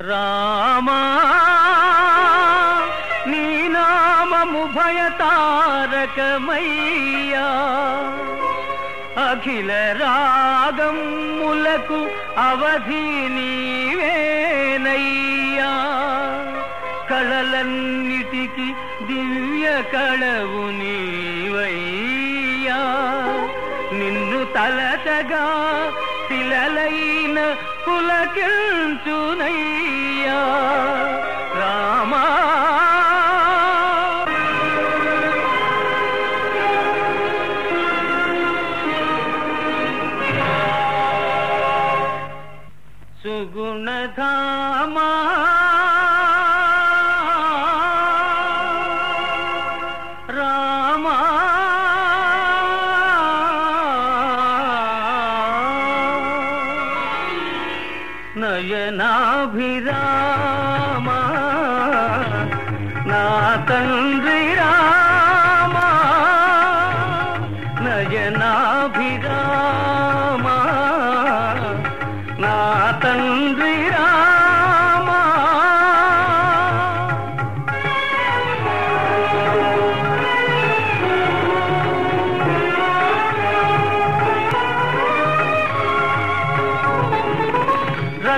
రామా నీ నామము భయతారకమయ్యా. అఖిల రాగములకు అవధి నీవేనయ్యా. కళలన్నిటికి దివ్య కళవు నీవయ్యా. నిన్ను తలచగా శిలలైన పులకించునయ్యా. రామా. సుగుణధామా. నయనాభిరామా నా తండ్రి రామా నయనాభిరామా నా తండ్రి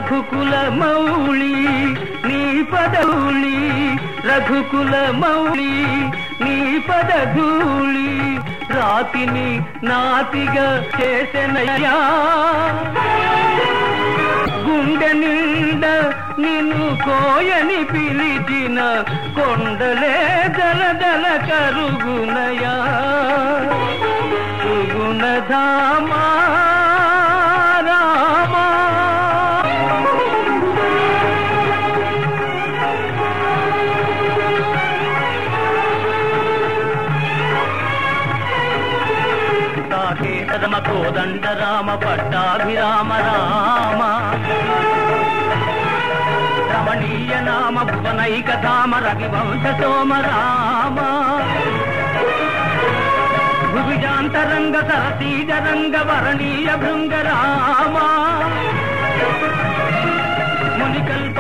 రఘుకుల మౌళి నీ పదౌళి రఘుకుల మౌళి నీ పదధూళి. రాతిని నాతిగా చేసెనయ్యా. గుండె నిండ నిన్ను కోయని పిలిచిన కొండలే దలదల కరుగునయా. సుగుణధామా మాకే కోదండ రామ పట్టాభిరామ రామ. రమణీయ నామ భువనైక ధామ రవివంశ సోమ రామ. భువిజాంతరంగ సరసీజ రంగ వరణీయ భృంగ రామ. మునికల్ప